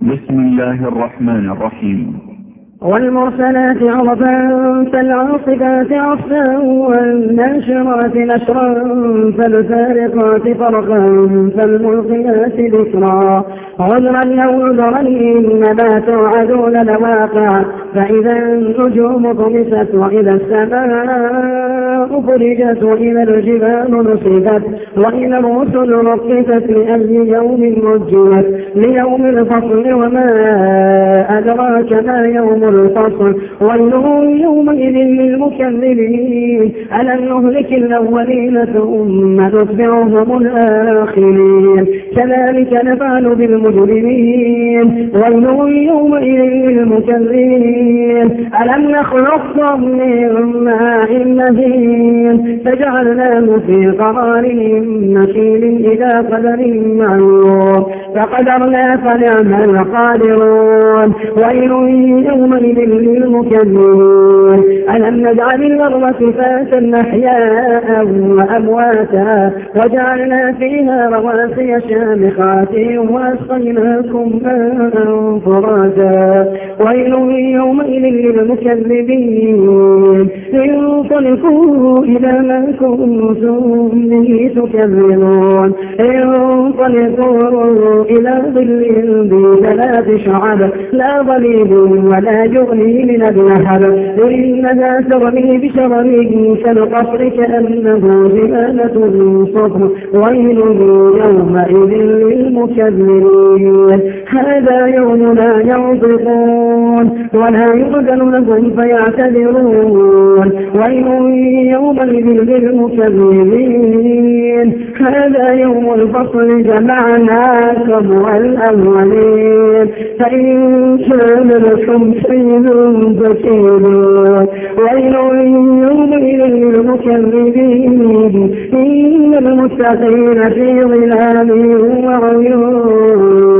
بسم الله الرحمن الرحيم. والمرسلات عرفا فالعاصفات عصفا والناشرات نشرا فالفارقات فرقا فالملقيات ذكرا. عذرا أو عذرا إنما توعدون لواقع فإذا النجوم طمست وإذا السماء فرجت وإذا الجبال نصبت وإذا الرسل رقفت لأي يوم رجلت ليوم الفصل وما أدراك ما يوم الفصل. ويل يومئذ للمكذبين. ألم نهلك الأولين ثم نتبعهم الآخرين؟ كذلك نفعل بالمجرمين. ويل يومئذ للمكذبين. ألم نخلقكم من ماء مهين؟ فجعلناه في قرار مكين إلى قدر معلوم فقدرنا فنعم القادرون. ويل يومئذ للمكذبين ألم نجعل الأرض كفاة أحياء وأمواتا. وجعلنا فيها رواسي شامخات وأسقيناكم ماء فراتا ويل يومئذ للمكذبين. انطلقوا إلى ما كنتم به تكذبون. انطلقوا إلى ظل ذي ثلاث شعب لا ظليل ولا يغني من اللهب إنها ترمي بشرر كالقصر كأنه زمانة صفر ويل يومئذ للمكذبين. هذا يوم لا ينطقون. ولا يؤذن لهم فيعتذرون ويل يومئذ للمكذبين. هذا يوم الفصل جمعناكم والأولين فإن كان لكم سيد فكيدون ويل يومئذ للمكذبين. إن المتقين في ظلال وعيون.